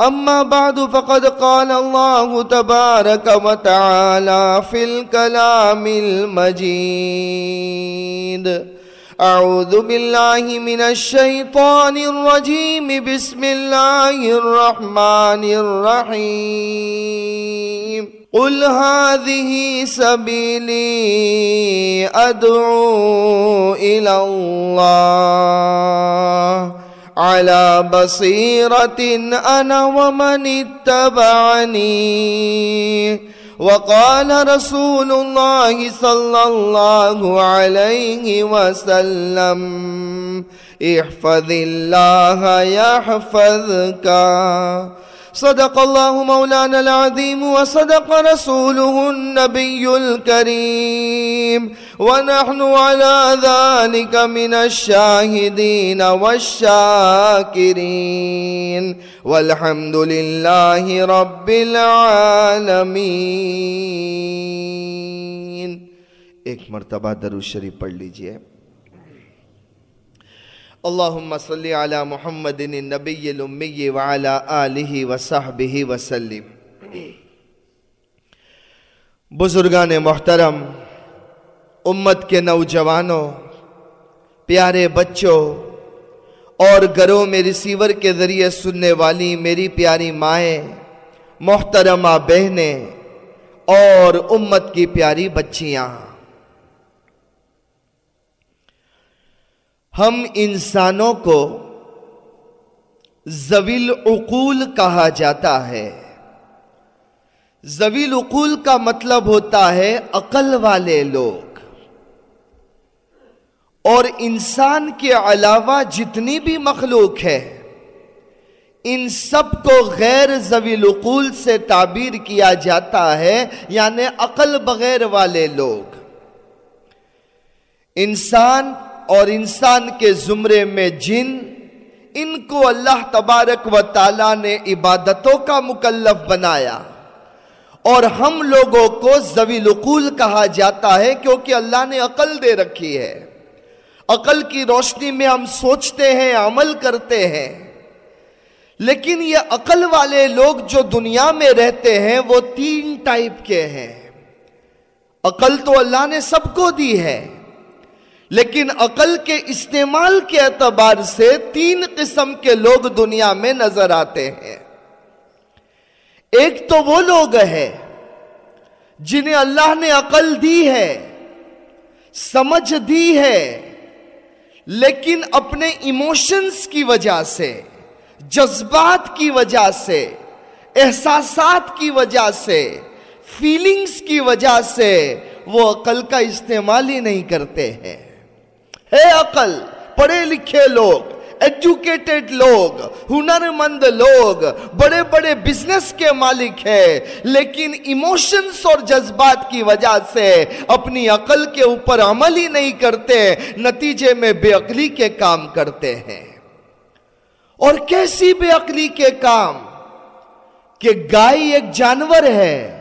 أما بعد فقد قال الله تبارك وتعالى في الكلام المجيد. أعوذ بالله من الشيطان الرجيم. بسم الله الرحمن الرحيم. قل هذه سبيلي أدعو إلى الله. على بصيرة أنا ومن اتبعني. وقال رسول الله صلى الله عليه وسلم احفظ الله يحفظك. صدق الله مولانا العظيم وصدق رسوله النبي الكريم. ونحن على ذلك من الشاهدين والشاكرين. والحمد لله رب العالمين. ایک مرتبہ درو شریف پڑھ لیجیے. اللہم صلی علی محمد النبی الامی وعلا آلہ وصحبہ وسلم. بزرگان محترم، امت کے نوجوانوں، پیارے بچوں اور گھروں میں ریسیور کے ذریعے سننے والی میری پیاری مائیں، محترمہ بہنیں اور امت کی پیاری بچیاں۔ ہم انسانوں کو زویل عقول کہا جاتا ہے۔ زویل عقول کا مطلب ہوتا ہے عقل والے لوگ۔ اور انسان کے علاوہ جتنی بھی مخلوق ہے، ان سب کو غیر زویل عقول سے تعبیر کیا جاتا ہے یعنی عقل بغیر والے لوگ۔ انسان اور انسان کے زمرے میں جن، ان کو اللہ تبارک و تعالی نے عبادتوں کا مکلف بنایا۔ اور ہم لوگوں کو زویل عقول کہا جاتا ہے کیونکہ اللہ نے عقل دے رکھی ہے۔ عقل کی روشنی میں ہم سوچتے ہیں، عمل کرتے ہیں۔ لیکن یہ عقل والے لوگ جو دنیا میں رہتے ہیں، وہ تین ٹائپ کے ہیں۔ عقل تو اللہ نے سب کو دی ہے۔ لیکن عقل کے استعمال کے اعتبار سے تین قسم کے لوگ دنیا میں نظر آتے ہیں۔ ایک تو وہ لوگ ہیں جنہیں اللہ نے عقل دی ہے، سمجھ دی ہے، لیکن اپنے ایموشنز کی وجہ سے، جذبات کی وجہ سے، احساسات کی وجہ سے فیلنگز کی وجہ سے وہ عقل کا استعمال ہی نہیں کرتے ہیں۔ ہے عقل، پڑھے لکھے لوگ ایجوکیٹڈ لوگ ہنر مند لوگ، بڑے بڑے بزنس کے مالک ہیں، لیکن ایموشنز اور جذبات کی وجہ سے اپنی عقل کے اوپر عمل ہی نہیں کرتے، نتیجے میں بے عقلی کے کام کرتے ہیں۔ اور کیسی بے عقلی کے کام؟ کہ گائے ایک جانور ہے۔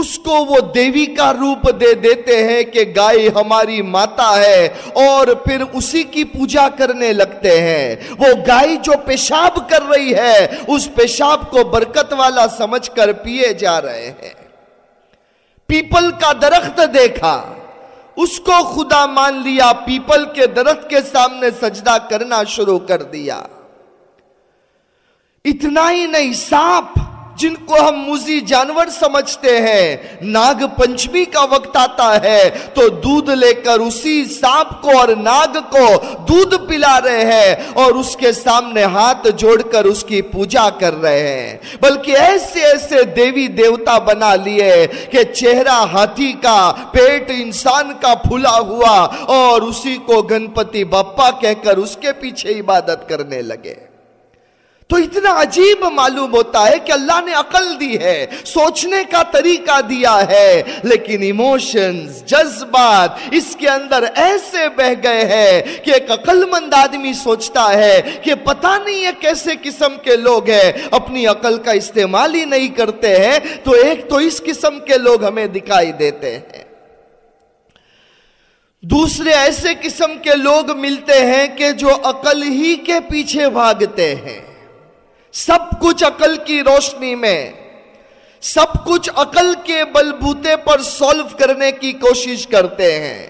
اس کو وہ دیوی کا روپ دے دیتے ہیں کہ گائے ہماری ماتا ہے اور پھر اسی کی پوجا کرنے لگتے ہیں۔ وہ گائے جو پیشاب کر رہی ہے، اس پیشاب کو برکت والا سمجھ کر پیے جا رہے ہیں۔ پیپل کا درخت دیکھا۔ اس کو خدا مان لیا، پیپل کے درخت کے سامنے سجدہ کرنا شروع کر دیا۔ اتنا ہی نہیں، سانپ۔ جن کو ہم موزی جانور سمجھتے ہیں، ناگ پنچمی کا وقت آتا ہے، تو دودھ لے کر اسی سانپ کو اور ناگ کو دودھ پلا رہے ہیں اور اس کے سامنے ہاتھ جوڑ کر اس کی پوجا کر رہے ہیں۔ بلکہ ایسے ایسے دیوی دیوتا بنا لیے کہ چہرہ ہاتھی کا، پیٹ انسان کا پھلا ہوا اور اسی کو گنپتی بپا کہہ کر اس کے پیچھے عبادت کرنے لگے۔ تو اتنا عجیب معلوم ہوتا ہے کہ اللہ نے عقل دی ہے، سوچنے کا طریقہ دیا ہے، لیکن ایموشنز جذبات اس کے اندر ایسے بہ گئے ہیں کہ ایک عقل مند آدمی سوچتا ہے کہ پتہ نہیں ہے کیسے قسم کے لوگ ہیں، اپنی عقل کا استعمال ہی نہیں کرتے ہیں، تو ایک تو اس قسم کے لوگ ہمیں دکھائی دیتے ہیں۔ دوسرے ایسے قسم کے لوگ ملتے ہیں کہ جو عقل ہی کے پیچھے بھاگتے ہیں۔ سب کچھ عقل کی روشنی میں، سب کچھ عقل کے بلبوتے پر سولو کرنے کی کوشش کرتے ہیں۔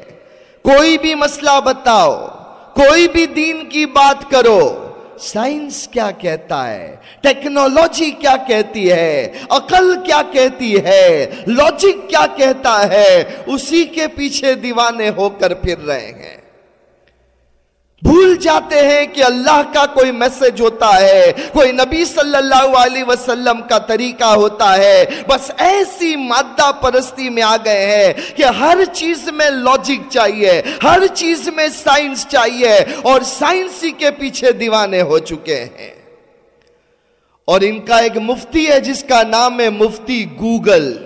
کوئی بھی مسئلہ بتاؤ، کوئی بھی دین کی بات کرو۔ سائنس کیا کہتا ہے؟ ٹیکنالوجی کیا کہتی ہے؟ عقل کیا کہتی ہے؟ لاجک کیا کہتا ہے؟ اسی کے پیچھے دیوانے ہو کر پھر رہے ہیں۔ بھول جاتے ہیں کہ اللہ کا کوئی میسج ہوتا ہے، کوئی نبی صلی اللہ علیہ وسلم کا طریقہ ہوتا ہے۔ بس ایسی مادہ پرستی میں آ گئے ہیں کہ ہر چیز میں لاجک چاہیے، ہر چیز میں سائنس چاہیے اور سائنسی کے پیچھے دیوانے ہو چکے ہیں۔ اور ان کا ایک مفتی ہے جس کا نام ہے مفتی گوگل۔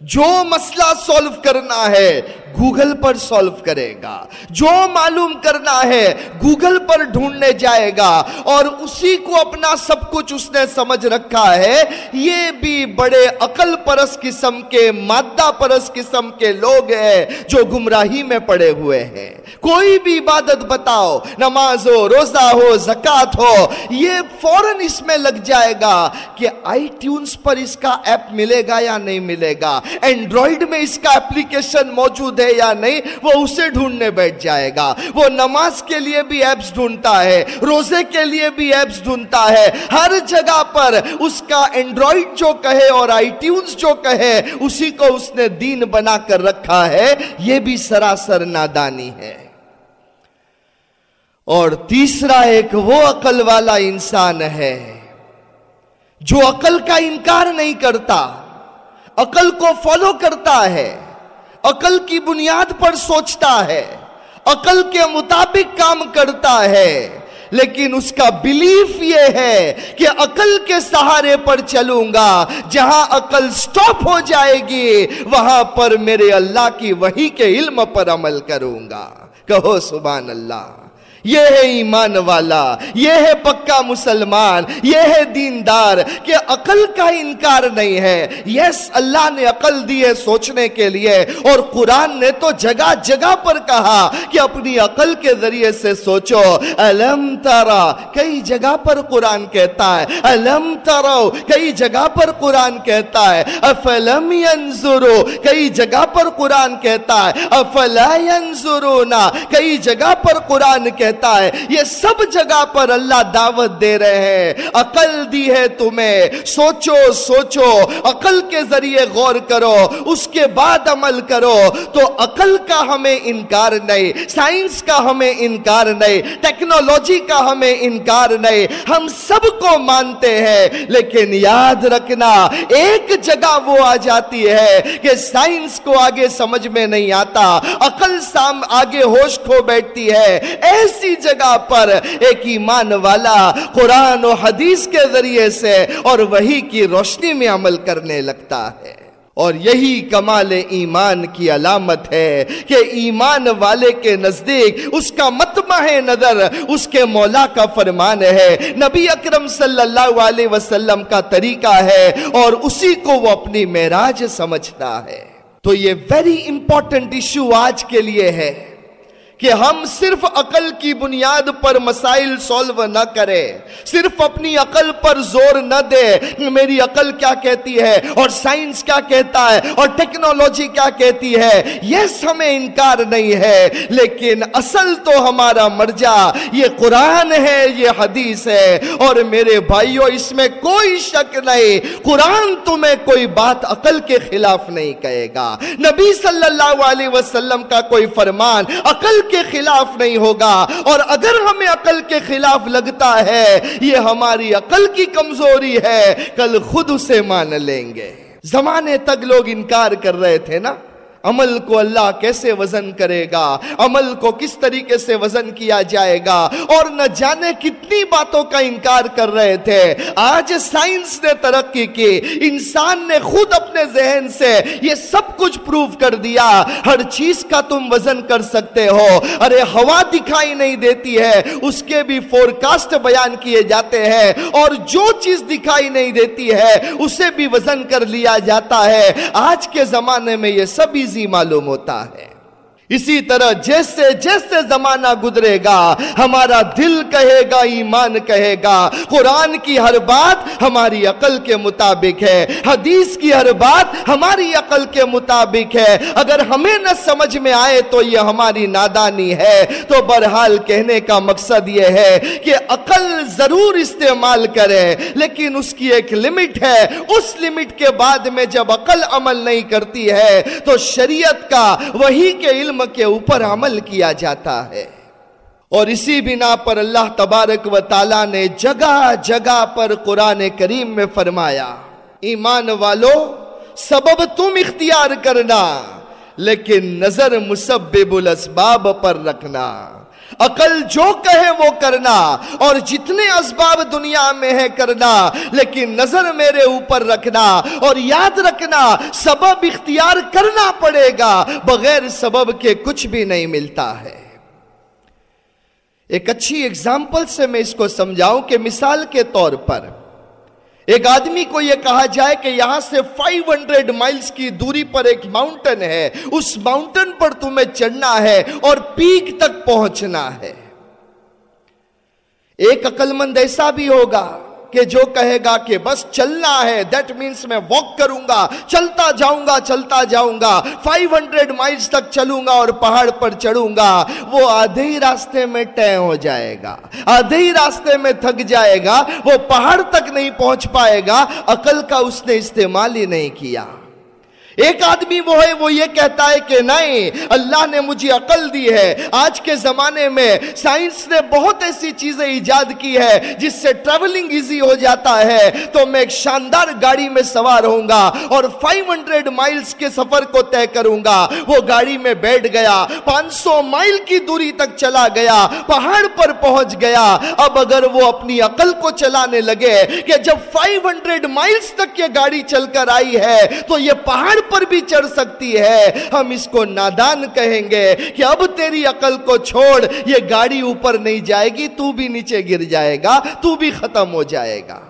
جو مسئلہ سولو کرنا ہے گوگل پر سولو کرے گا۔ جو معلوم کرنا ہے، گوگل پر ڈھونڈنے جائے گا۔ اور اسی کو اپنا سب کچھ اس نے سمجھ رکھا ہے۔ یہ بھی بڑے عقل پرس قسم کے، مادہ پرس قسم کے لوگ ہیں جو گمراہی میں پڑے ہوئے ہیں۔ کوئی بھی عبادت بتاؤ، نماز ہو، روزہ ہو زکات ہو، یہ فوراً اس میں لگ جائے گا کہ آئی ٹیونز پر اس کا ایپ ملے گا یا نہیں ملے گا۔ اینڈرائڈ میں اس کا اپلیکیشن موجود ہے۔ ہے یا نہیں وہ اسے ڈھونڈنے بیٹھ جائے گا۔ وہ نماز کے لیے بھی ایپس ڈھونڈتا ہے، روزے کے لیے بھی ایپس ڈھونڈتا ہے۔ ہر جگہ پر اس کا اینڈرائڈ جو کہے اور آئی ٹیونز جو کہے، اسی کو اس نے دین بنا کر رکھا ہے۔ یہ بھی سراسر نادانی ہے۔ اور تیسرا ایک وہ عقل والا انسان ہے جو عقل کا انکار نہیں کرتا، عقل کو فالو کرتا ہے۔ عقل کی بنیاد پر سوچتا ہے، عقل کے مطابق کام کرتا ہے، لیکن اس کا بلیف یہ ہے کہ عقل کے سہارے پر چلوں گا، جہاں عقل سٹاپ ہو جائے گی، وہاں پر میرے اللہ کی وحی کے علم پر عمل کروں گا۔ کہو سبحان اللہ۔ یہ ہے ایمان والا، یہ ہے پکا مسلمان، یہ ہے دیندار کہ عقل کا انکار نہیں ہے۔ یس اللہ نے عقل دی ہے سوچنے کے لیے اور قرآن نے تو جگہ جگہ پر کہا کہ اپنی عقل کے ذریعے سے سوچو۔ علم تارا کئی جگہ پر قرآن کہتا ہے۔ علم تارو کئی جگہ پر قرآن کہتا ہے۔ افلم ینظرو، کئی جگہ پر قرآن کہتا ہے۔ افلا ینظرونا، کئی جگہ پر قرآن کہتا کہتا ہے، یہ سب جگہ پر اللہ دعوت دے رہے ہیں۔ عقل دی ہے تمہیں۔ سوچو سوچو۔ عقل کے ذریعے غور کرو۔ اس کے بعد عمل کرو۔ تو عقل کا ہمیں انکار نہیں، سائنس کا ہمیں انکار نہیں، ٹیکنالوجی کا ہمیں انکار نہیں۔ ہم سب کو مانتے ہیں، لیکن یاد رکھنا، ایک جگہ وہ آ جاتی ہے کہ سائنس کو آگے سمجھ میں نہیں آتا۔ عقل سام آگے ہوش کھو بیٹھتی ہے۔ ایسی اسی جگہ پر ایک ایمان والا قرآن و حدیث کے ذریعے سے اور وہی کی روشنی میں عمل کرنے لگتا ہے۔ اور یہی کمال ایمان کی علامت ہے کہ ایمان والے کے نزدیک اس کا متمح نظر، اس کے مولا کا فرمان ہے۔ نبی اکرم صلی اللہ علیہ وسلم کا طریقہ ہے اور اسی کو وہ اپنی معراج سمجھتا ہے۔ تو یہ ویری امپورٹنٹ ایشو آج کے لیے ہے۔ کہ ہم صرف عقل کی بنیاد پر مسائل سولو نہ کرے صرف اپنی عقل پر زور نہ دے میری عقل کیا کہتی ہے؟ اور سائنس کیا کہتا ہے؟ اور ٹیکنالوجی کیا کہتی ہے؟ یہ ہمیں انکار نہیں ہے، لیکن اصل تو ہمارا مرجع، یہ قرآن ہے، یہ حدیث ہے۔ اور میرے بھائیوں اس میں کوئی شک نہیں، قرآن تمہیں کوئی بات عقل کے خلاف نہیں کہے گا۔ نبی صلی اللہ علیہ وسلم کا کوئی فرمان عقل کے خلاف نہیں ہوگا اور اگر ہمیں عقل کے خلاف لگتا ہے، یہ ہماری عقل کی کمزوری ہے، کل خود اسے مان لیں گے۔ زمانے تک لوگ انکار کر رہے تھے نا؟ عمل کو اللہ کیسے وزن کرے گا؟ عمل کو کس طریقے سے وزن کیا جائے گا؟ اور نہ جانے کتنی باتوں کا انکار کر رہے تھے۔ آج سائنس نے ترقی کی۔ انسان نے خود اپنے ذہن سے یہ سب کچھ پروف کر دیا۔ ہر چیز کا تم وزن کر سکتے ہو۔ ارے، ہوا دکھائی نہیں دیتی ہے۔ اس کے بھی فور کاسٹ بیان کیے جاتے ہیں۔ اور جو چیز دکھائی نہیں دیتی ہے، اسے بھی وزن کر لیا جاتا ہے۔ آج کے زمانے میں یہ سب معلوم ہوتا ہے۔ اسی طرح جیسے جیسے زمانہ گزرے گا، ہمارا دل کہے گا، ایمان کہے گا۔ قرآن کی ہر بات ہماری عقل کے مطابق ہے۔ حدیث کی ہر بات ہماری عقل کے مطابق ہے۔ اگر ہمیں نہ سمجھ میں آئے تو یہ ہماری نادانی ہے۔ تو برحال کہنے کا مقصد یہ ہے کہ عقل ضرور استعمال کرے، لیکن اس کی ایک لمٹ ہے۔ اس لمٹ کے بعد میں جب عقل عمل نہیں کرتی ہے، تو شریعت کا وہی کے علم علم کے اوپر عمل کیا جاتا ہے۔ اور اسی بنا پر اللہ تبارک و تعالی نے جگہ جگہ پر قرآن کریم میں فرمایا، ایمان والو، سبب تم اختیار کرنا، لیکن نظر مسبب الاسباب پر رکھنا۔ عقل جو کہے وہ کرنا اور جتنے اسباب دنیا میں ہے کرنا، لیکن نظر میرے اوپر رکھنا اور یاد رکھنا سبب اختیار کرنا پڑے گا، بغیر سبب کے کچھ بھی نہیں ملتا ہے۔ ایک اچھی اگزامپل سے میں اس کو سمجھاؤں کہ مثال کے طور پر ایک آدمی کو یہ کہا جائے کہ یہاں سے فائیو ہنڈریڈ مائلز کی دوری پر ایک ماؤنٹن ہے۔ اس ماؤنٹن پر تمہیں چڑھنا ہے اور پیک تک پہنچنا ہے۔ ایک عقل مند ایسا بھی ہوگا کہ جو کہے گا کہ بس چلنا ہے دیٹ مینس میں واک کروں گا، چلتا جاؤں گا، چلتا جاؤں گا فائیو ہنڈریڈ مائلز تک چلوں گا اور پہاڑ پر چڑھوں گا، وہ آدھے ہی راستے میں ٹے ہو جائے گا، آدھے ہی راستے میں تھک جائے گا، وہ پہاڑ تک نہیں پہنچ پائے گا، عقل کا اس نے استعمال ہی نہیں کیا۔ ایک آدمی وہ ہے، وہ یہ کہتا ہے کہ نہیں، اللہ نے مجھے عقل دی ہے۔ آج کے زمانے میں سائنس نے بہت ایسی چیزیں ایجاد کی ہے جس سے ٹریولنگ ایزی ہو جاتا ہے۔ تو میں ایک شاندار گاڑی میں سوار ہوں گا اور فائیو ہنڈریڈ مائلز کے سفر کو طے کروں گا۔ وہ گاڑی میں بیٹھ گیا، پانچ سو مائل کی دوری تک چلا گیا، پہاڑ پر پہنچ گیا۔ اب اگر وہ اپنی عقل کو چلانے لگے کہ جب فائیو ہنڈریڈ مائلز تک یہ گاڑی چل کر آئی ہے، تو یہ پہاڑ پر بھی چڑھ سکتی ہے۔ ہم اس کو نادان کہیں گے کہ اب تیری عقل کو چھوڑ، یہ گاڑی اوپر نہیں جائے گی، تو بھی نیچے گر جائے گا، تو بھی ختم ہو جائے گا۔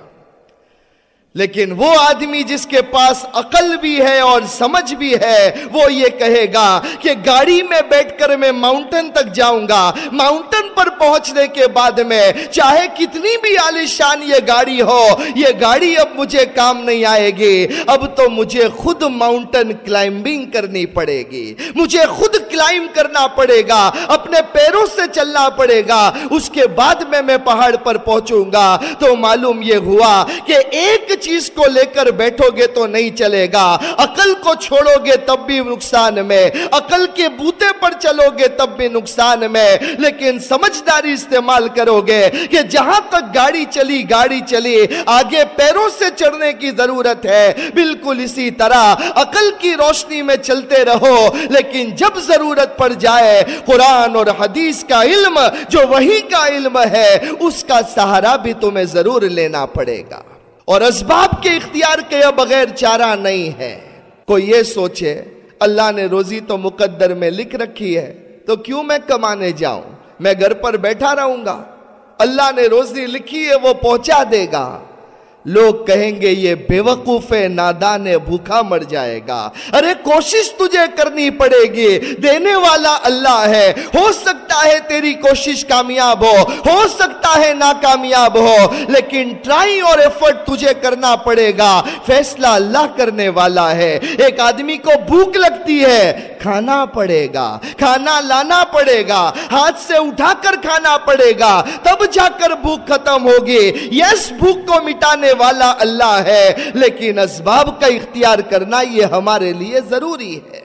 لیکن وہ آدمی جس کے پاس عقل بھی ہے اور سمجھ بھی ہے، وہ یہ کہے گا کہ گاڑی میں بیٹھ کر میں ماؤنٹن تک جاؤں گا۔ ماؤنٹن پر پہنچنے کے بعد میں چاہے کتنی بھی عالیشان یہ گاڑی ہو، یہ گاڑی اب مجھے کام نہیں آئے گی۔ اب تو مجھے خود ماؤنٹن کلائمبنگ کرنی پڑے گی۔ مجھے خود کلائم کرنا پڑے گا، اپنے پیروں سے چلنا پڑے گا۔ اس کے بعد میں میں پہاڑ پر پہنچوں گا۔ تو معلوم یہ ہوا کہ ایک چیز کو لے کر بیٹھو گے تو نہیں چلے گا۔ عقل کو چھوڑو گے تب بھی نقصان میں۔ عقل کے بوتے پر چلو گے تب بھی نقصان میں۔ لیکن سمجھداری استعمال کرو گے کہ جہاں تک گاڑی چلی گاڑی چلی۔ آگے پیروں سے چڑھنے کی ضرورت ہے۔ بالکل اسی طرح عقل کی روشنی میں چلتے رہو۔ لیکن جب ضرورت پڑ جائے، قرآن اور حدیث کا علم، جو وہی کا علم ہے، اس کا سہارا بھی تمہیں ضرور لینا پڑے گا۔ اور اسباب کے اختیار کے بغیر چارہ نہیں ہے۔ کوئی یہ سوچے، اللہ نے روزی تو مقدر میں لکھ رکھی ہے، تو کیوں میں کمانے جاؤں؟ میں گھر پر بیٹھا رہوں گا۔ اللہ نے روزی لکھی ہے، وہ پہنچا دے گا۔ لوگ کہیں گے یہ بے وقوف نادان بھوکا مر جائے گا۔ ارے، کوشش تجھے کرنی پڑے گی۔ دینے والا اللہ ہے۔ ہو سکتا ہے تیری کوشش کامیاب ہو ہو سکتا ہے ناکامیاب ہو، لیکن ٹرائی اور ایفرٹ تجھے کرنا پڑے گا۔ فیصلہ اللہ کرنے والا ہے۔ ایک آدمی کو بھوک لگتی ہے، کھانا پڑے گا۔ کھانا لانا پڑے گا۔ ہاتھ سے اٹھا کر کھانا پڑے گا۔ تب جا کر بھوک ختم ہوگی۔ یس بھوک کو مٹانے والا اللہ ہے، لیکن اسباب کا اختیار کرنا یہ ہمارے لیے ضروری ہے۔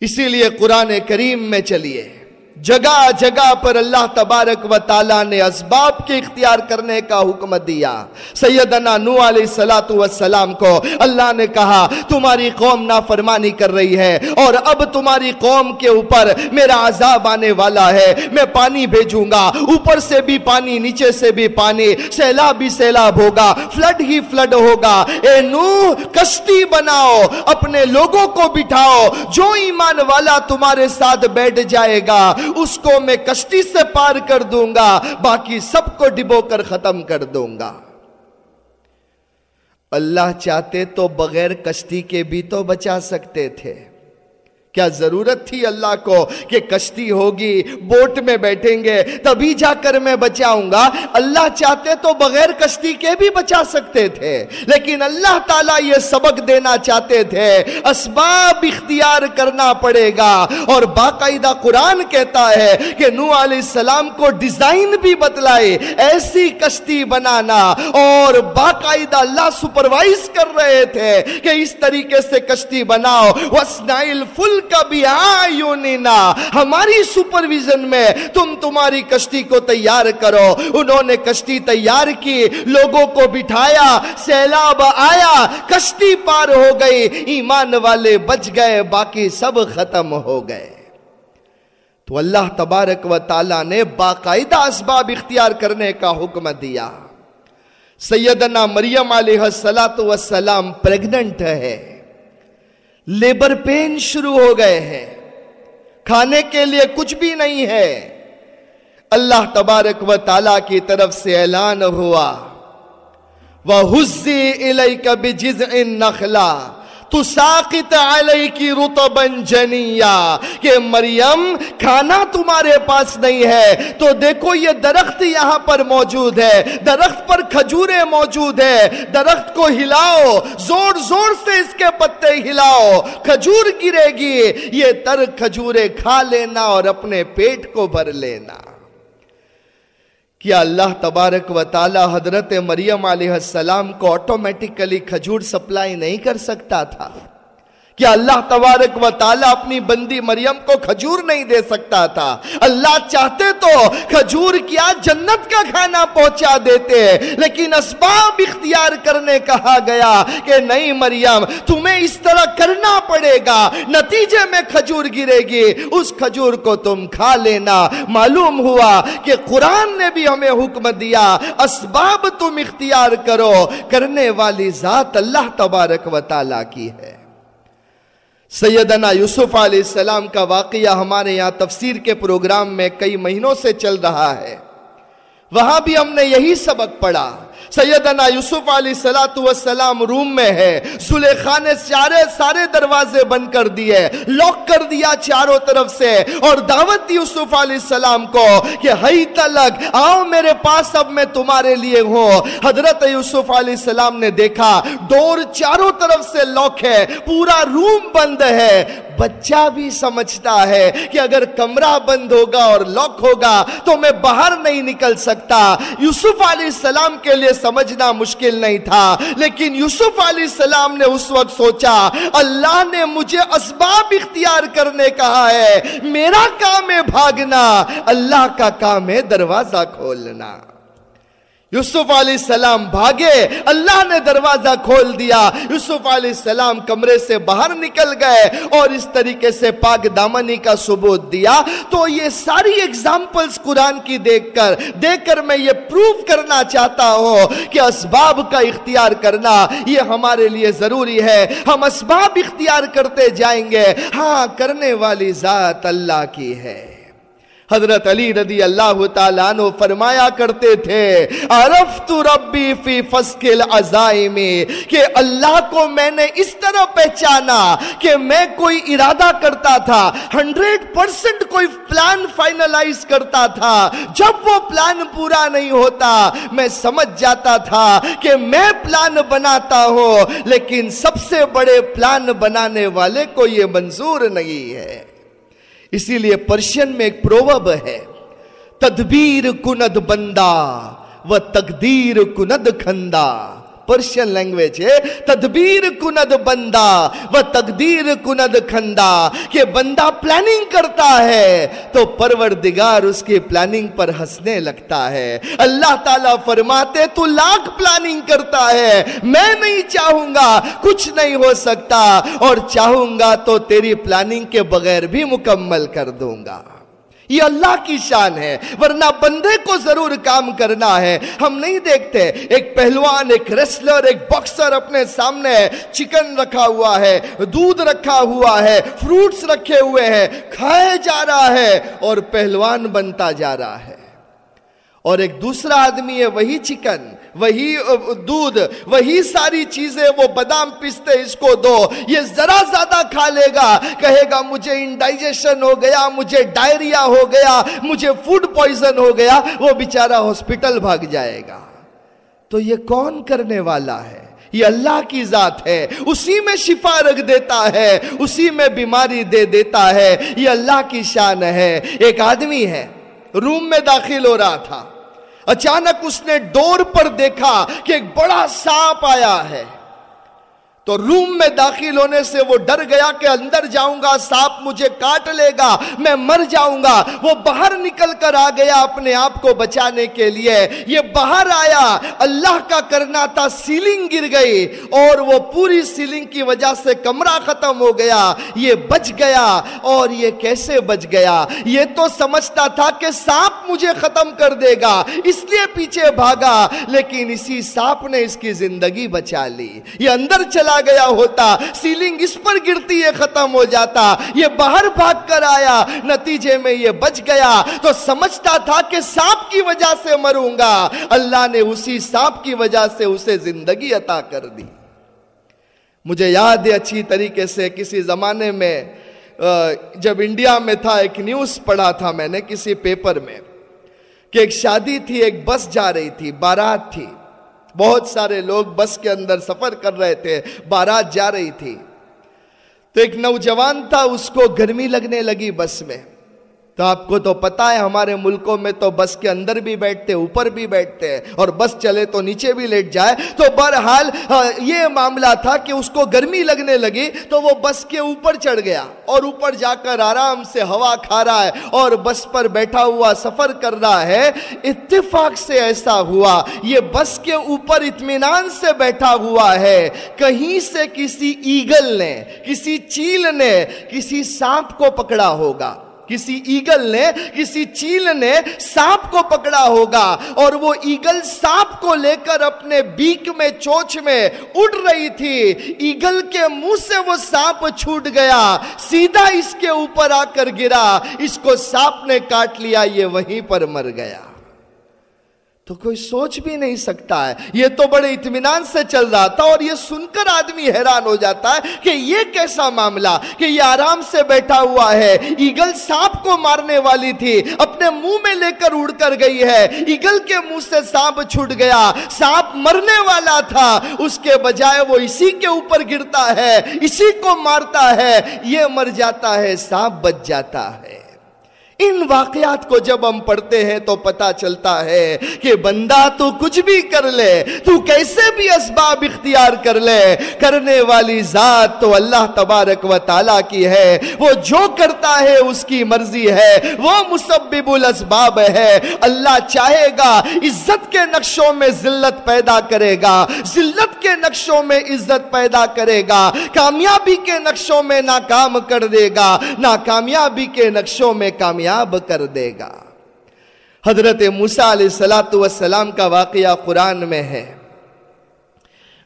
اسی لیے قرآن کریم میں چلیے۔ جگہ جگہ پر اللہ تبارک و تعالیٰ نے اسباب کے اختیار کرنے کا حکم دیا۔ سیدنا نو علیہ السلام کو اللہ نے کہا، تمہاری قوم نافرمانی کر رہی ہے اور اب تمہاری قوم کے اوپر میرا عذاب آنے والا ہے۔ میں پانی بھیجوں گا۔ اوپر سے بھی پانی، نیچے سے بھی پانی۔ سیلاب بھی سیلاب ہوگا۔ فلڈ ہی فلڈ ہوگا۔ اے نو کشتی بناؤ۔ اپنے لوگوں کو بٹھاؤ۔ جو ایمان والا تمہارے ساتھ بیٹھ جائے گا اس کو میں کشتی سے پار کر دوں گا، باقی سب کو ڈبو کر ختم کر دوں گا۔ اللہ چاہتے تو بغیر کشتی کے بھی تو بچا سکتے تھے۔ کیا ضرورت تھی اللہ کو کہ کشتی ہوگی، بوٹ میں بیٹھیں گے، تبھی جا کر میں بچاؤں گا؟ اللہ چاہتے تو بغیر کشتی کے بھی بچا سکتے تھے، لیکن اللہ تعالیٰ یہ سبق دینا چاہتے تھے، اسباب اختیار کرنا پڑے گا۔ اور باقاعدہ قرآن کہتا ہے کہ نو علیہ السلام کو ڈیزائن بھی بتلائے، ایسی کشتی بنانا۔ اور باقاعدہ اللہ سپروائز کر رہے تھے کہ اس طریقے سے کشتی بناؤ۔ وسنائل فل کا ہماری سپرویژن میں تم تمہاری کشتی کو تیار کرو۔ انہوں نے کشتی تیار کی، لوگوں کو بٹھایا، سیلاب آیا، کشتی پار ہو گئی، ایمان والے بچ گئے، باقی سب ختم ہو گئے۔ تو اللہ تبارک و تعالی نے باقاعدہ اسباب اختیار کرنے کا حکم دیا۔ سیدنا مریم علیہ السلام پریگننٹ ہے۔ لیبر پین شروع ہو گئے ہیں۔ کھانے کے لیے کچھ بھی نہیں ہے۔ اللہ تبارک و تعالی کی طرف سے اعلان ہوا۔ وہ حزی کبھی جز ان نخلا تو ساقت علیہ کی رتبن جنیا کہ مریم، کھانا تمہارے پاس نہیں ہے، تو دیکھو یہ درخت یہاں پر موجود ہے، درخت پر کھجورے موجود ہے درخت کو ہلاؤ، زور زور سے اس کے پتے ہلاؤ، کھجور گرے گی، یہ تر کھجورے کھا لینا اور اپنے پیٹ کو بھر لینا۔ کیا اللہ تبارک و تعالی حضرت مریم علیہ السلام کو آٹومیٹکلی کھجور سپلائی نہیں کر سکتا تھا؟ کیا اللہ تبارک و تعالیٰ اپنی بندی مریم کو کھجور نہیں دے سکتا تھا۔ اللہ چاہتے تو کھجور کیا جنت کا کھانا پہنچا دیتے لیکن اسباب اختیار کرنے کہا گیا کہ نہیں مریم، تمہیں اس طرح کرنا پڑے گا۔ نتیجے میں کھجور گرے گی۔ اس کھجور کو تم کھا لینا۔ معلوم ہوا کہ قرآن نے بھی ہمیں حکم دیا، اسباب تم اختیار کرو۔ کرنے والی ذات اللہ تبارک و تعالیٰ کی ہے۔ سیدنا یوسف علیہ السلام کا واقعہ ہمارے یہاں تفسیر کے پروگرام میں کئی مہینوں سے چل رہا ہے۔ وہاں بھی ہم نے یہی سبق پڑھا۔ سیدنا یوسف علیہ السلام والسلام روم میں ہے۔ سلیخا نے سارے سارے دروازے بند کر دیے لاک کر دیا چاروں طرف سے۔ اور دعوت دی یوسف علیہ السلام کو کہ ہی تلک، آؤ میرے پاس اب میں تمہارے لیے ہوں۔ حضرت یوسف علیہ السلام نے دیکھا، ڈور چاروں طرف سے لاک ہے، پورا روم بند ہے۔ بچہ بھی سمجھتا ہے کہ اگر کمرہ بند ہوگا اور لاک ہوگا تو میں باہر نہیں نکل سکتا۔ یوسف علیہ السلام کے لیے سمجھنا مشکل نہیں تھا، لیکن یوسف علیہ السلام نے اس وقت سوچا، اللہ نے مجھے اسباب اختیار کرنے کہا ہے، میرا کام ہے بھاگنا، اللہ کا کام ہے دروازہ کھولنا۔ یوسف علیہ السلام بھاگے، اللہ نے دروازہ کھول دیا، یوسف علیہ السلام کمرے سے باہر نکل گئے اور اس طریقے سے پاک دامنی کا ثبوت دیا۔ تو یہ ساری اگزامپلز قرآن کی دیکھ کر دیکھ کر میں یہ پروف کرنا چاہتا ہوں کہ اسباب کا اختیار کرنا یہ ہمارے لیے ضروری ہے۔ ہم اسباب اختیار کرتے جائیں گے۔ ہاں کرنے والی ذات اللہ کی ہے۔ حضرت علی رضی اللہ تعالیٰ عنہ فرمایا کرتے تھے، عرفت ربی فی فسکل عزائمی کہ اللہ کو میں نے اس طرح پہچانا کہ میں کوئی ارادہ کرتا تھا، ہنڈریڈ پرسنٹ کوئی پلان فائنلائز کرتا تھا۔ جب وہ پلان پورا نہیں ہوتا، میں سمجھ جاتا تھا کہ میں پلان بناتا ہوں، لیکن سب سے بڑے پلان بنانے والے کو یہ منظور نہیں ہے۔ اسی لیے پرشین میں ایک پروب ہے۔ تدبیر کند بندہ و تقدیر کند کھندا پرشین لینگویج ہے تدبیر کند بندہ و تقدیر کند کھندا کہ بندہ پلاننگ کرتا ہے تو پروردگار اس کی پلاننگ پر ہنسنے لگتا ہے اللہ تعالیٰ فرماتے تو لاکھ پلاننگ کرتا ہے میں نہیں چاہوں گا کچھ نہیں ہو سکتا اور چاہوں گا تو تیری پلاننگ کے بغیر بھی مکمل کر دوں گا یہ اللہ کی شان ہے، ورنہ بندے کو ضرور کام کرنا ہے۔ ہم نہیں دیکھتے، ایک پہلوان، ایک ریسلر ایک باکسر اپنے سامنے چکن رکھا ہوا ہے، دودھ رکھا ہوا ہے فروٹس رکھے ہوئے ہیں، کھائے جا رہا ہے اور پہلوان بنتا جا رہا ہے۔ اور ایک دوسرا آدمی ہے، وہی چکن وہی دودھ، وہی ساری چیزیں، وہ بادام پستے اس کو دو۔ یہ ذرا زیادہ کھا لے گا، کہے گا، مجھے انڈائجیشن ہو گیا، مجھے ڈائریا ہو گیا، مجھے فوڈ پوائزن ہو گیا، وہ بیچارہ ہاسپٹل بھاگ جائے گا۔ تو یہ کون کرنے والا ہے؟ یہ اللہ کی ذات ہے۔ اسی میں شفا رکھ دیتا ہے، اسی میں بیماری دے دیتا ہے۔ یہ اللہ کی شان ہے۔ ایک آدمی ہے، روم میں داخل ہو رہا تھا۔ اچانک اس نے ڈور پر دیکھا کہ ایک بڑا سانپ آیا ہے۔ تو روم میں داخل ہونے سے وہ ڈر گیا کہ اندر جاؤں گا، سانپ مجھے کاٹ لے گا، میں مر جاؤں گا۔ وہ باہر نکل کر آ گیا اپنے آپ کو بچانے کے لیے۔ یہ باہر آیا، اللہ کا کرنا تھا، سیلنگ گر گئی اور وہ پوری سیلنگ کی وجہ سے کمرہ ختم ہو گیا۔ یہ بچ گیا اور یہ کیسے بچ گیا؟ یہ تو سمجھتا تھا کہ سانپ مجھے ختم کر دے گا، اس لیے پیچھے بھاگا، لیکن اسی سانپ نے اس کی زندگی بچا لی۔ یہ اندر چلا گیا ہوتا سیلنگ اس پر گرتی ہے، ختم ہو جاتا۔ یہ باہر بھاگ کر آیا، نتیجے میں یہ بچ گیا۔ تو سمجھتا تھا کہ سانپ کی وجہ سے مروں گا۔ اللہ نے اسی سانپ کی وجہ سے اسے زندگی عطا کر دی۔ مجھے یاد ہے اچھی طریقے سے کسی زمانے میں جب انڈیا میں تھا، ایک نیوز پڑھا تھا میں نے کسی پیپر میں کہ ایک شادی تھی، ایک بس جا رہی تھی، بارات تھی۔ بہت سارے لوگ بس کے اندر سفر کر رہے تھے، بارات جا رہی تھی۔ تو ایک نوجوان تھا، اس کو گرمی لگنے لگی بس میں۔ تو آپ کو تو پتا ہے ہمارے ملکوں میں تو بس کے اندر بھی بیٹھتے، اوپر بھی بیٹھتے اور بس چلے تو نیچے بھی لیٹ جائے۔ تو بہرحال یہ معاملہ تھا کہ اس کو گرمی لگنے لگی تو وہ بس کے اوپر چڑھ گیا اور اوپر جا کر آرام سے ہوا کھا رہا ہے اور بس پر بیٹھا ہوا سفر کر رہا ہے۔ اتفاق سے ایسا ہوا، یہ بس کے اوپر اطمینان سے بیٹھا ہوا ہے۔ کہیں سے کسی ایگل نے، کسی چیل نے، کسی سانپ کو پکڑا ہوگا۔ کسی ایگل نے، کسی چیل نے سانپ کو پکڑا ہوگا اور وہ ایگل سانپ کو لے کر اپنے بیک میں چوچ میں اڑ رہی تھی۔ ایگل کے منہ سے وہ سانپ چھوٹ گیا۔ سیدھا اس کے اوپر آ کر گرا۔ اس کو سانپ نے کاٹ لیا، یہ وہیں پر مر گیا۔ تو کوئی سوچ بھی نہیں سکتا ہے۔ یہ تو بڑے اطمینان سے چل رہا تھا اور یہ سن کر آدمی حیران ہو جاتا ہے کہ یہ کیسا معاملہ، کہ یہ آرام سے بیٹھا ہوا ہے۔ ایگل سانپ کو مارنے والی تھی، اپنے منہ میں لے کر اڑ کر گئی ہے۔ ایگل کے منہ سے سانپ چھوٹ گیا۔ سانپ مرنے والا تھا۔ اس کے بجائے وہ اسی کے اوپر گرتا ہے، اسی کو مارتا ہے۔ یہ مر جاتا ہے، سانپ بچ جاتا ہے۔ ان واقعات کو جب ہم پڑھتے ہیں تو پتا چلتا ہے کہ بندہ تو کچھ بھی کر لے، تو کیسے بھی اسباب اختیار کر لے۔ کرنے والی ذات تو اللہ تبارک و تعالیٰ کی ہے۔ وہ جو کرتا ہے اس کی مرضی ہے۔ وہ مسبب الاسباب ہے۔ اللہ چاہے گا، عزت کے نقشوں میں ذلت پیدا کرے گا۔ ذلت کے نقشوں میں عزت پیدا کرے گا۔ کامیابی کے نقشوں میں ناکام کر دے گا۔ ناکامیابی کے نقشوں میں کامیاب کامیاب کر دے گا۔ حضرت موسیٰ علیہ السلام کا واقعہ قرآن میں ہے۔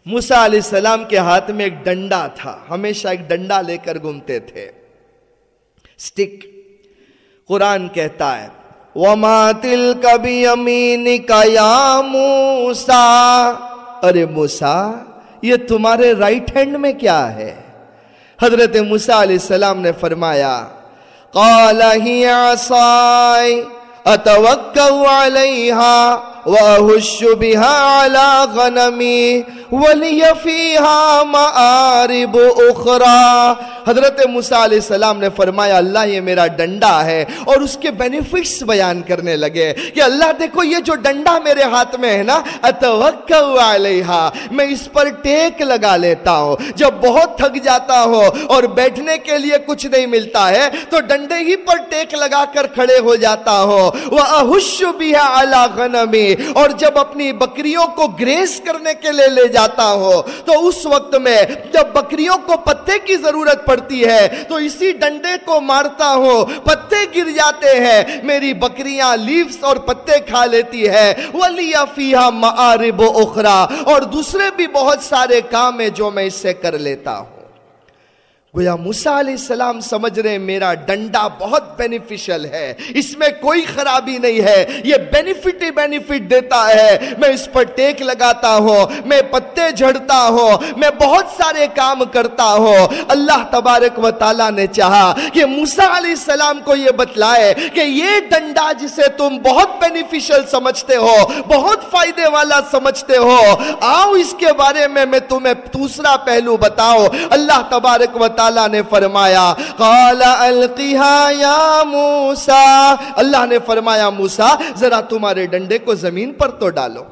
موسیٰ علیہ السلام کے ہاتھ میں ایک ڈنڈا تھا، ہمیشہ ایک ڈنڈا لے کر گھومتے تھے۔ سٹک، قرآن کہتا ہے، وما تل کبھی امین کا یا موسا ارے موسا یہ تمہارے رائٹ ہینڈ میں کیا ہے؟ حضرت موسا علیہ السلام نے فرمایا قال هي عصاي اتوکو عليها؟ وَأَهُشُّ بِهَا عَلَى غَنَمِي وَلِيَ فِيهَا مَآرِبُ اُخْرَى حضرت موسیٰ علیہ السلام نے فرمایا، اللہ یہ میرا ڈنڈا ہے۔ اور اس کے بینیفٹس بیان کرنے لگے کہ اللہ دیکھو، یہ جو ڈنڈا میرے ہاتھ میں ہے نا اتوکو علیہا۔ میں اس پر ٹیک لگا لیتا ہوں۔ جب بہت تھک جاتا ہوں اور بیٹھنے کے لیے کچھ نہیں ملتا ہے، تو ڈنڈے ہی پر ٹیک لگا کر کھڑے ہو جاتا ہوں۔ وَأَهُشُّ بِهَا عَلَى اور جب اپنی بکریوں کو گریس کرنے کے لیے لے جاتا ہو، تو اس وقت میں جب بکریوں کو پتے کی ضرورت پڑتی ہے، تو اسی ڈنڈے کو مارتا ہو پتے گر جاتے ہیں، میری بکریاں لیفز اور پتے کھا لیتی ہے۔ وَلِيَ فِيهَا مَعَارِبُ اُخْرَى۔ اور دوسرے بھی بہت سارے کام ہیں جو میں اس سے کر لیتا ہوں۔ گویا موسیٰ علیہ السلام سمجھ رہے میرا ڈنڈا بہت بینیفیشل ہے، اس میں کوئی خرابی نہیں ہے، یہ بینیفٹ ہی بینیفٹ دیتا ہے۔ میں اس پر ٹیک لگاتا ہوں، میں پتے جھڑتا ہوں، میں بہت سارے کام کرتا ہوں۔ اللہ تبارک و تعالیٰ نے چاہا کہ موسیٰ علیہ السلام کو یہ بتلائے کہ یہ ڈنڈا جسے تم بہت بینیفیشل سمجھتے ہو، بہت فائدے والا سمجھتے ہو، آؤ اس کے بارے میں میں تمہیں دوسرا پہلو بتاؤ اللہ تبارک و تعالیٰ تعالیٰ نے فرمایا، قال القیہ یا موسیٰ اللہ نے فرمایا، موسیٰ، ذرا تمہارے ڈنڈے کو زمین پر تو ڈالو۔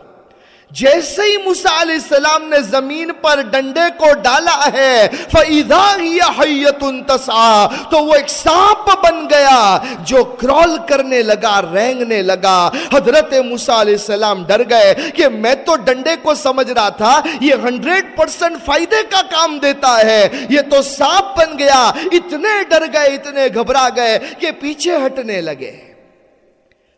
جیسے ہی موسیٰ علیہ السلام نے زمین پر ڈنڈے کو ڈالا ہے، فَإِذَا هِيَ حَيَّةٌ تَسْعَى، تو وہ ایک سانپ بن گیا جو کرول کرنے لگا، رینگنے لگا۔ حضرت موسیٰ علیہ السلام ڈر گئے کہ میں تو ڈنڈے کو سمجھ رہا تھا، یہ ہنڈریڈ پرسنٹ فائدے کا کام دیتا ہے۔ یہ تو سانپ بن گیا۔ اتنے ڈر گئے، اتنے گھبرا گئے کہ پیچھے ہٹنے لگے۔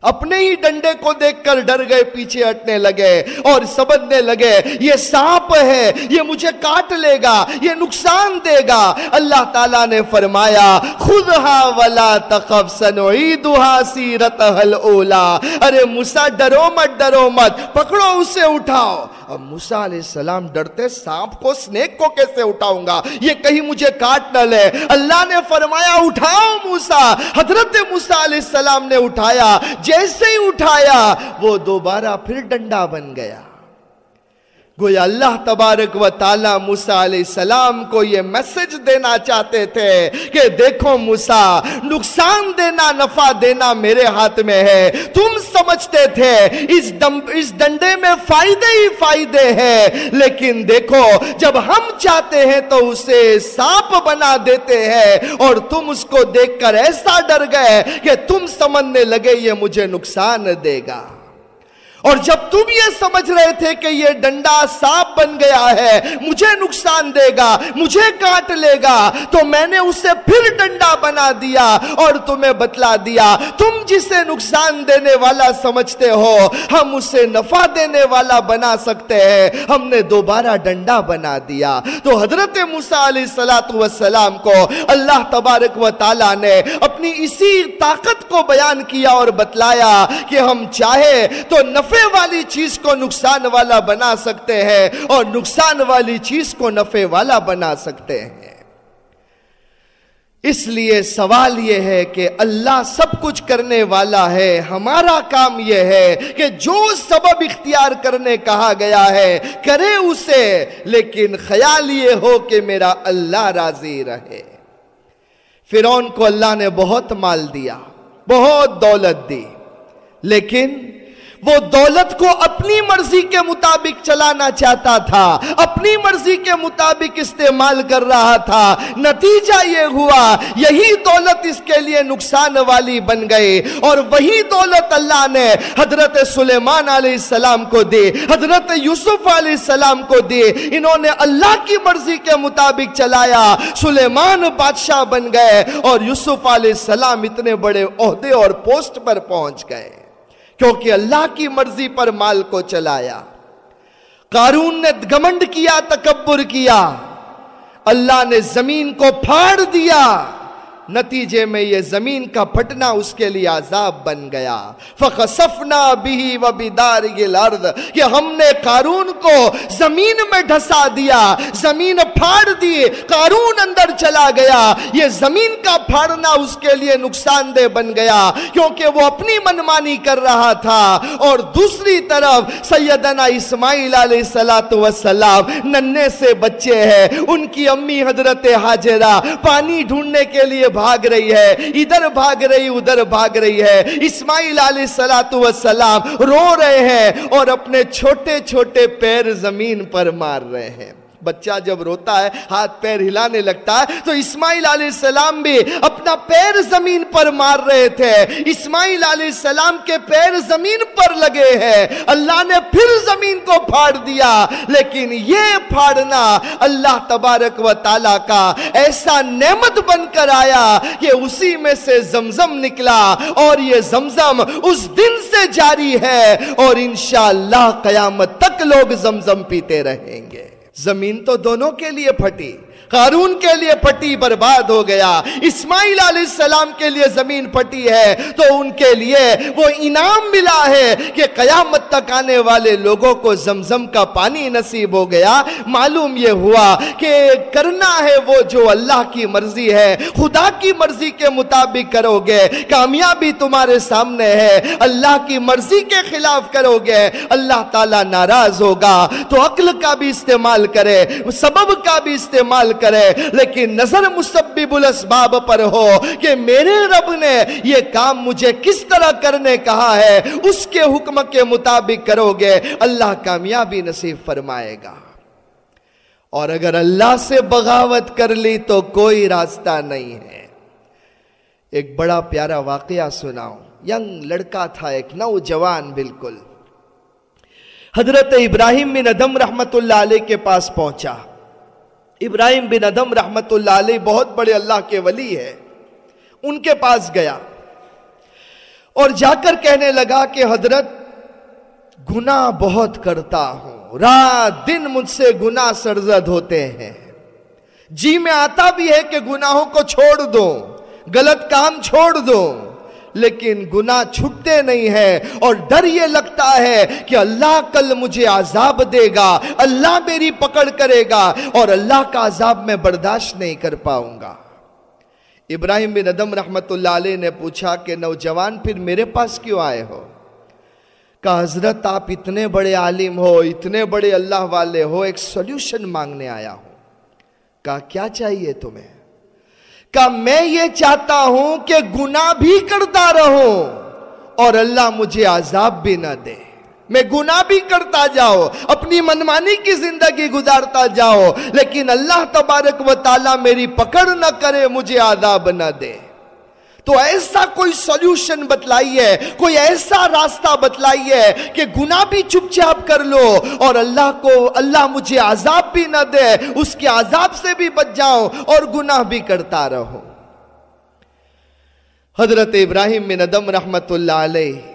اپنے ہی ڈنڈے کو دیکھ کر ڈر گئے، پیچھے ہٹنے لگے اور سمجھنے لگے، یہ سانپ ہے، یہ مجھے کاٹ لے گا، یہ نقصان دے گا۔ اللہ تعالیٰ نے فرمایا خودہا ولا تخف سنعیدہا سیرتہ الاولا ارے موسیٰ، ڈرو مت ڈرو مت، پکڑو اسے، اٹھاؤ۔ اب موسیٰ علیہ السلام ڈرتے سانپ کو، سنیک کو کیسے اٹھاؤں گا؟ یہ کہیں مجھے کاٹ نہ لے۔ اللہ نے فرمایا، اٹھاؤ موسیٰ۔ حضرت موسیٰ علیہ السلام نے اٹھایا جیسے ہی اٹھایا وہ دوبارہ پھر ڈنڈا بن گیا۔ گویا اللہ تبارک و تعالی موسیٰ علیہ السلام کو یہ میسج دینا چاہتے تھے کہ دیکھو موسیٰ نقصان دینا نفع دینا میرے ہاتھ میں ہے۔ تم سمجھتے تھے اس, اس ڈنڈے میں فائدے ہی فائدے ہیں۔ لیکن دیکھو جب ہم چاہتے ہیں تو اسے سانپ بنا دیتے ہیں اور تم اس کو دیکھ کر ایسا ڈر گئے کہ تم سمجھنے لگے یہ مجھے نقصان دے گا۔ اور جب تم یہ سمجھ رہے تھے کہ یہ ڈنڈا سانپ بن گیا ہے، مجھے نقصان دے گا، مجھے کاٹ لے گا، تو میں نے اسے پھر ڈنڈا بنا دیا اور تمہیں بتلا دیا، تم جسے نقصان دینے والا سمجھتے ہو، ہم اسے نفع دینے والا بنا سکتے ہیں۔ ہم نے دوبارہ ڈنڈا بنا دیا۔ تو حضرت موسیٰ علیہ السلام کو اللہ تبارک و تعالیٰ نے اپنی اسی طاقت کو بیان کیا اور بتلایا کہ ہم چاہے تو نفع نفع والی چیز کو نقصان والا بنا سکتے ہیں اور نقصان والی چیز کو نفع والا بنا سکتے ہیں۔ اس لیے سوال یہ ہے کہ اللہ سب کچھ کرنے والا ہے، ہمارا کام یہ ہے کہ جو سبب اختیار کرنے کہا گیا ہے، کرے اسے۔ لیکن خیال یہ ہو کہ میرا اللہ راضی رہے۔ فرون کو اللہ نے بہت مال دیا، بہت دولت دی، لیکن وہ دولت کو اپنی مرضی کے مطابق چلانا چاہتا تھا، اپنی مرضی کے مطابق استعمال کر رہا تھا۔ نتیجہ یہ ہوا، یہی دولت اس کے لیے نقصان والی بن گئی۔ اور وہی دولت اللہ نے حضرت سلیمان علیہ السلام کو دی، حضرت یوسف علیہ السلام کو دی۔ انہوں نے اللہ کی مرضی کے مطابق چلایا، سلیمان بادشاہ بن گئے اور یوسف علیہ السلام اتنے بڑے عہدے اور پوسٹ پر پہنچ گئے۔ کیونکہ اللہ کی مرضی پر مال کو چلایا۔ قارون نے گمنڈ کیا، تکبر کیا۔ اللہ نے زمین کو پھاڑ دیا۔ نتیجے میں یہ زمین کا پھٹنا اس کے لیے عذاب بن گیا۔ فخسفنا بھی و بدار الارض کہ ہم نے قارون کو زمین میں ڈھسا دیا، زمین پھاڑ دی، قارون اندر چلا گیا۔ یہ زمین کا پھاڑنا اس کے لیے نقصان دہ بن گیا، کیونکہ وہ اپنی منمانی کر رہا تھا۔ اور دوسری طرف سیدنا اسماعیل علیہ السلام ننے سے بچے ہیں۔ ان کی امی حضرت حاجرہ پانی ڈھونڈنے کے لیے بھاگ رہی ہے، ادھر بھاگ رہی، ادھر بھاگ رہی ہے۔ اسماعیل علیہ السلام رو رہے ہیں اور اپنے چھوٹے چھوٹے پیر زمین پر مار رہے ہیں۔ بچہ جب روتا ہے، ہاتھ پیر ہلانے لگتا ہے، تو اسماعیل علیہ السلام بھی اپنا پیر زمین پر مار رہے تھے۔ اسماعیل علیہ السلام کے پیر زمین پر لگے ہیں۔ اللہ نے پھر زمین کو پھاڑ دیا۔ لیکن یہ پھاڑنا اللہ تبارک و تعالی کا ایسا نعمت بن کر آیا کہ اسی میں سے زمزم نکلا۔ اور یہ زمزم اس دن سے جاری ہے۔ اور انشاءاللہ قیامت تک لوگ زمزم پیتے رہیں گے۔ زمین تو دونوں کے لیے پھٹی۔ قارون کے لیے پٹی برباد ہو گیا، اسماعیل علیہ السلام کے لیے زمین پٹی ہے، تو ان کے لیے وہ انعام ملا ہے کہ قیامت تک آنے والے لوگوں کو زمزم کا پانی نصیب ہو گیا۔ معلوم یہ ہوا کہ کرنا ہے وہ جو اللہ کی مرضی ہے، خدا کی مرضی کے مطابق کرو گے کامیابی تمہارے سامنے ہے، اللہ کی مرضی کے خلاف کرو گے اللہ تعالیٰ ناراض ہوگا، تو عقل کا بھی استعمال کرے، سبب کا بھی استعمال کرے لیکن نظر مسبب الاسباب پر ہو کہ میرے رب نے یہ کام مجھے کس طرح کرنے کہا ہے، اس کے حکم کے مطابق کرو گے، اللہ کامیابی نصیب فرمائے گا۔ اور اگر اللہ سے بغاوت کر لی تو کوئی راستہ نہیں ہے۔ ایک بڑا پیارا واقعہ سناؤں۔ ینگ لڑکا تھا، ایک نوجوان بالکل۔ حضرت ابراہیم بن ادم رحمت اللہ علیہ کے پاس پہنچا۔ ابراہیم بن ادم رحمت اللہ علیہ بہت بڑے اللہ کے ولی ہے ان کے پاس گیا۔ اور جا کر کہنے لگا کہ حضرت، گناہ بہت کرتا ہوں۔ رات دن مجھ سے گناہ سرزد ہوتے ہیں۔ جی میں آتا بھی ہے کہ گناہوں کو چھوڑ دو غلط کام چھوڑ دو لیکن گناہ چھٹتے نہیں ہے اور ڈر یہ لگتا ہے کہ اللہ کل مجھے عذاب دے گا، اللہ میری پکڑ کرے گا اور اللہ کا عذاب میں برداشت نہیں کر پاؤں گا۔ ابراہیم بن ادم رحمت اللہ علیہ نے پوچھا کہ نوجوان پھر میرے پاس کیوں آئے ہو؟ کہ حضرت آپ اتنے بڑے عالم ہو، اتنے بڑے اللہ والے ہو، ایک سولیوشن مانگنے آیا ہوں۔ کہا، کیا چاہیے تمہیں؟ کہ میں یہ چاہتا ہوں کہ گناہ بھی کرتا رہوں اور اللہ مجھے عذاب بھی نہ دے۔ میں گناہ بھی کرتا جاؤ اپنی منمانی کی زندگی گزارتا جاؤ لیکن اللہ تبارک و تعالی میری پکڑ نہ کرے، مجھے عذاب نہ دے۔ تو ایسا کوئی سولوشن بتلائیے کوئی ایسا راستہ بتلائیے کہ گناہ بھی چپ چاپ کر لو اور اللہ کو، اللہ مجھے عذاب بھی نہ دے، اس کے عذاب سے بھی بچ جاؤں اور گناہ بھی کرتا رہو حضرت ابراہیم میں ندم رحمت اللہ علیہ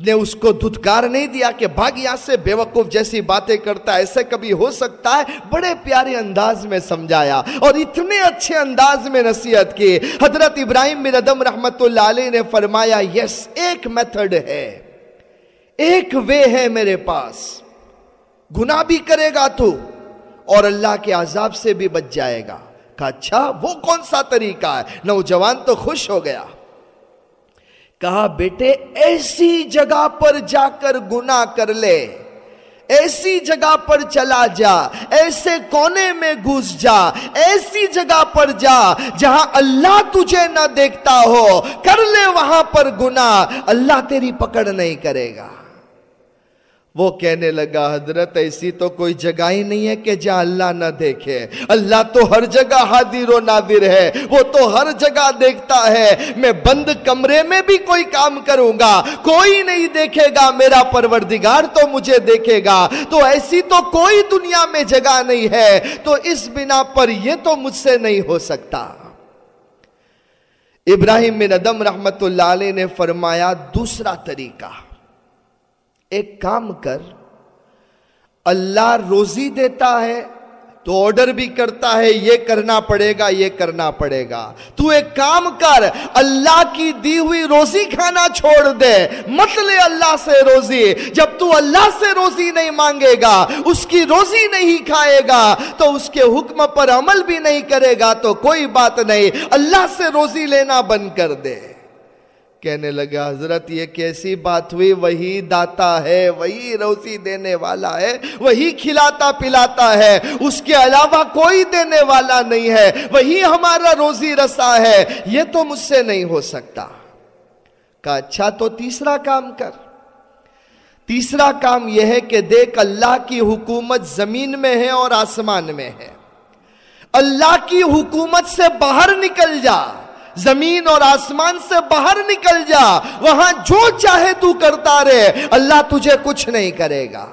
نے اس کو دھتکار نہیں دیا کہ بھاگ یہاں سے بے وقوف جیسی باتیں کرتا ہے، ایسے کبھی ہو سکتا ہے؟ بڑے پیارے انداز میں سمجھایا اور اتنے اچھے انداز میں نصیحت کی۔ حضرت ابراہیم بن ادم رحمت اللہ علیہ نے فرمایا، یس، ایک میتھڈ ہے۔ ایک وے ہے میرے پاس۔ گناہ بھی کرے گا تو اور اللہ کے عذاب سے بھی بچ جائے گا۔ کہا اچھا وہ کون سا طریقہ ہے؟ نوجوان تو خوش ہو گیا۔ کہا، بیٹے، ایسی جگہ پر جا کر گناہ کر لے۔ ایسی جگہ پر چلا جا۔ ایسے کونے میں گھس جا۔ ایسی جگہ پر جا جہاں اللہ تجھے نہ دیکھتا ہو۔ کر لے وہاں پر گناہ۔ اللہ تیری پکڑ نہیں کرے گا۔ وہ کہنے لگا، حضرت، ایسی تو کوئی جگہ ہی نہیں ہے کہ جہاں اللہ نہ دیکھے۔ اللہ تو ہر جگہ حاضر و نادر ہے، وہ تو ہر جگہ دیکھتا ہے۔ میں بند کمرے میں بھی کوئی کام کروں گا، کوئی نہیں دیکھے گا۔ میرا پروردگار تو مجھے دیکھے گا۔ تو ایسی تو کوئی دنیا میں جگہ نہیں ہے۔ تو اس بنا پر یہ تو مجھ سے نہیں ہو سکتا۔ ابراہیم بن ادم رحمت اللہ علیہ نے فرمایا، دوسرا طریقہ۔ ایک کام کر، اللہ روزی دیتا ہے تو آرڈر بھی کرتا ہے، یہ کرنا پڑے گا، یہ کرنا پڑے گا۔ تو ایک کام کر، اللہ کی دی ہوئی روزی کھانا چھوڑ دے۔ مت لے اللہ سے روزی۔ جب تو اللہ سے روزی نہیں مانگے گا، اس کی روزی نہیں کھائے گا، تو اس کے حکم پر عمل بھی نہیں کرے گا، تو کوئی بات نہیں۔ اللہ سے روزی لینا بند کر دے۔ کہنے لگا، حضرت، یہ کیسی بات ہوئی؟ وہی داتا ہے، وہی روزی دینے والا ہے، وہی کھلاتا پلاتا ہے۔ اس کے علاوہ کوئی دینے والا نہیں ہے، وہی ہمارا روزی رسا ہے۔ یہ تو مجھ سے نہیں ہو سکتا۔ کہا اچھا تو تیسرا کام کر۔ تیسرا کام یہ ہے کہ دیکھ، اللہ کی حکومت زمین میں ہے اور آسمان میں ہے۔ اللہ کی حکومت سے باہر نکل جا۔ زمین اور آسمان سے باہر نکل جا، وہاں جو چاہے تو کرتا رہے، اللہ تجھے کچھ نہیں کرے گا۔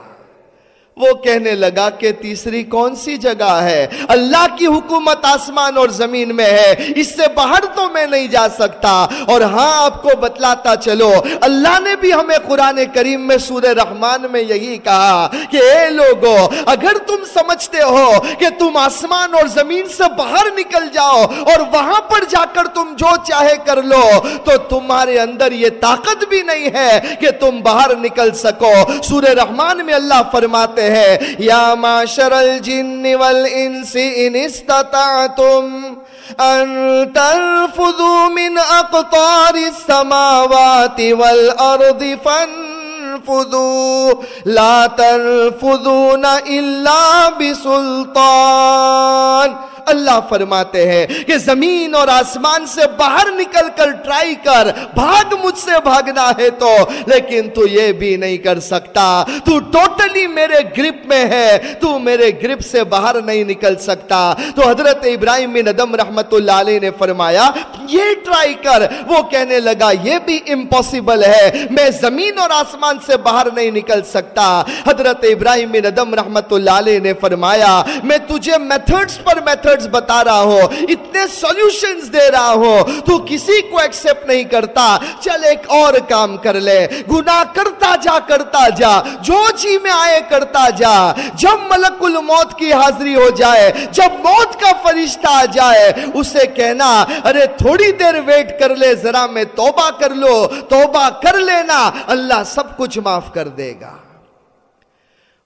وہ کہنے لگا کہ تیسری کون سی جگہ ہے؟ اللہ کی حکومت آسمان اور زمین میں ہے، اس سے باہر تو میں نہیں جا سکتا۔ اور ہاں آپ کو بتلاتا چلو، اللہ نے بھی ہمیں قرآن کریم میں سورہ رحمان میں یہی کہا کہ اے لوگو، اگر تم سمجھتے ہو کہ تم آسمان اور زمین سے باہر نکل جاؤ اور وہاں پر جا کر تم جو چاہے کر لو، تو تمہارے اندر یہ طاقت بھی نہیں ہے کہ تم باہر نکل سکو۔ سورہ رحمان میں اللہ فرماتے فرماتے ہیں یا معاشر الجن والانس ان استطعتم ان تنفذوا من اقطار السماوات والارض فانفذوا۔ لا تنفذون الا بسلطان۔ اللہ فرماتے ہیں کہ زمین اور آسمان سے باہر نکل کر ٹرائی کر، بھاگ مجھ سے بھاگنا ہے تو، لیکن تو یہ بھی نہیں کر سکتا۔ تو ٹوٹلی میرے گرپ میں ہے، تو میرے گرپ سے باہر نہیں نکل سکتا۔ تو حضرت ابراہیم بن ادم رحمت اللہ علیہ نے فرمایا یہ ٹرائی کر، وہ کہنے لگا، یہ بھی امپوسیبل ہے، میں زمین اور آسمان سے باہر نہیں نکل سکتا۔ حضرت ابراہیم بن ادم رحمت اللہ علیہ نے فرمایا، میں تجھے میتھڈز پر میتھڈز بتا رہا ہو اتنے سولوشنز دے رہا ہو تو کسی کو ایکسپٹ نہیں کرتا۔ چل ایک اور کام کر لے۔ گناہ کرتا جا کرتا جا۔ جو جی میں آئے، کرتا جا۔ جب ملک الموت کی حاضری ہو جائے، جب موت کا فرشتہ آ جائے، اسے کہنا، ارے تھوڑی دیر ویٹ کر لے، ذرا میں توبہ کر لو، توبہ کر لینا، اللہ سب کچھ معاف کر دے گا۔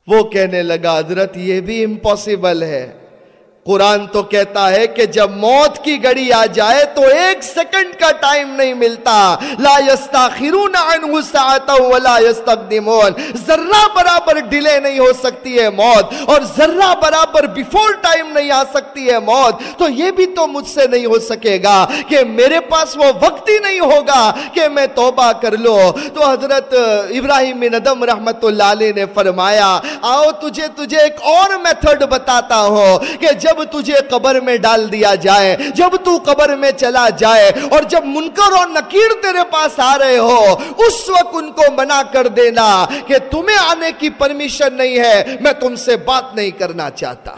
وہ کہنے لگا، حضرت یہ بھی امپوسیبل ہے۔ قرآن تو کہتا ہے کہ جب موت کی گڑی آ جائے تو ایک سیکنڈ کا ٹائم نہیں ملتا۔ لا یستاخرون عنہ ساعتا ولا یستقدمون۔ ذرہ برابر ڈیلے نہیں ہو سکتی ہے موت اور ذرہ برابر بیفور ٹائم نہیں آ سکتی ہے موت۔ تو یہ بھی تو مجھ سے نہیں ہو سکے گا کہ میرے پاس وہ وقت ہی نہیں ہوگا کہ میں توبہ کر لو تو حضرت ابراہیم بن رحمت اللہ علیہ نے فرمایا، آؤ تجھے تجھے ایک اور میتھڈ بتاتا ہوں کہ جب جب تجھے قبر میں ڈال دیا جائے، جب تو قبر میں چلا جائے، اور جب منکر اور نکیر تیرے پاس آ رہے ہو، اس وقت ان کو منع کر دینا کہ تمہیں آنے کی پرمیشن نہیں ہے، میں تم سے بات نہیں کرنا چاہتا۔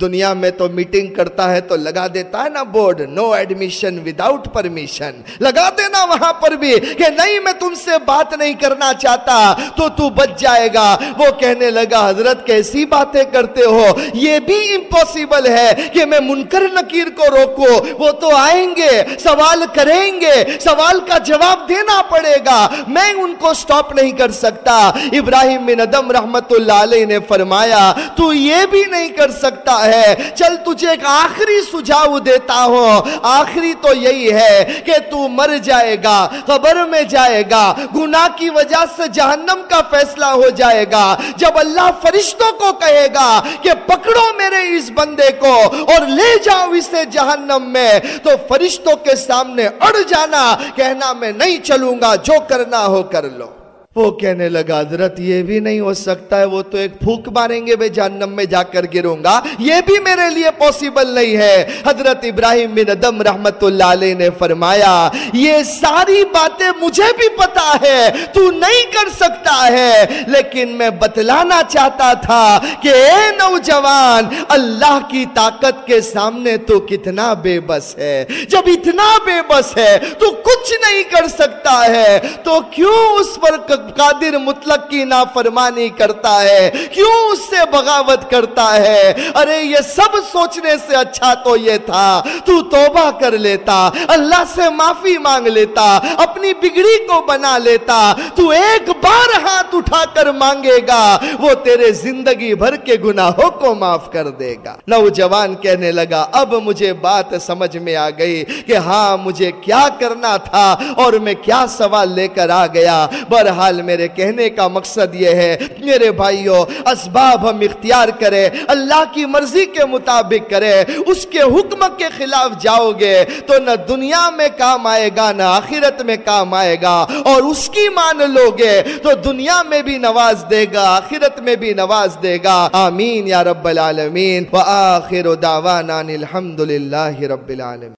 دنیا میں تو میٹنگ کرتا ہے تو لگا دیتا ہے نا board no admission without permission لگا دینا وہاں پر بھی کہ نہیں میں تم سے بات نہیں کرنا چاہتا، تو تو بچ جائے گا۔ وہ کہنے لگا، حضرت کیسی باتیں کرتے ہو؟ یہ بھی امپوسیبل ہے کہ میں منکر نکیر کو روکو وہ تو آئیں گے، سوال کریں گے، سوال کا جواب دینا پڑے گا۔ میں ان کو سٹاپ نہیں کر سکتا۔ ابراہیم بن ادم رحمت اللہ علیہ نے فرمایا، تو یہ بھی نہیں کر سکتا۔ ہے۔ چل تجھے ایک آخری سجاؤ دیتا ہوں۔ آخری تو یہی ہے کہ تو مر جائے گا، قبر میں جائے گا۔ گناہ کی وجہ سے جہنم کا فیصلہ ہو جائے گا۔ جب اللہ فرشتوں کو کہے گا کہ پکڑو میرے اس بندے کو اور لے جاؤ اسے جہنم میں، تو فرشتوں کے سامنے اڑ جانا، کہنا میں نہیں چلوں گا، جو کرنا ہو کر لو۔ وہ کہنے لگا، حضرت، یہ بھی نہیں ہو سکتا ہے، وہ تو ایک پھوک ماریں گے بے جہنم میں جا کر گروں گا۔ یہ بھی میرے لیے پوسیبل نہیں ہے۔ حضرت ابراہیم بن ادم رحمت اللہ علیہ نے فرمایا، یہ ساری باتیں مجھے بھی پتا ہے، تو نہیں کر سکتا ہے۔ لیکن میں بتلانا چاہتا تھا کہ اے نوجوان، اللہ کی طاقت کے سامنے تو کتنا بے بس ہے۔ جب اتنا بے بس ہے، تو کچھ نہیں کر سکتا ہے۔ تو کیوں اس پر قادر مطلق کی نافرمانی کرتا ہے۔ کیوں اس سے بغاوت کرتا ہے؟ ارے، یہ سب سوچنے سے اچھا تو یہ تھا۔ تو توبہ کر لیتا، اللہ سے معافی مانگ لیتا، اپنی بگڑی کو بنا لیتا۔ تو ایک بار ہاتھ اٹھا کر مانگے گا، وہ تیرے زندگی بھر کے گناہوں کو معاف کر دے گا۔ نوجوان کہنے لگا، اب مجھے بات سمجھ میں آ گئی کہ ہاں مجھے کیا کرنا تھا اور میں کیا سوال لے کر آ گیا۔ بہرحال میرے کہنے کا مقصد یہ ہے، میرے بھائیوں اسباب ہم اختیار کرے اللہ کی مرضی کے مطابق کرے اس کے حکم کے خلاف جاؤ گے، تو نہ دنیا میں کام آئے گا، نہ آخرت میں کام آئے گا، اور اس کی مان لو گے، تو دنیا میں بھی نواز دے گا، آخرت میں بھی نواز دے گا۔ آمین یا رب العالمین۔ وآخر دعوانا الحمدللہ رب العالمین۔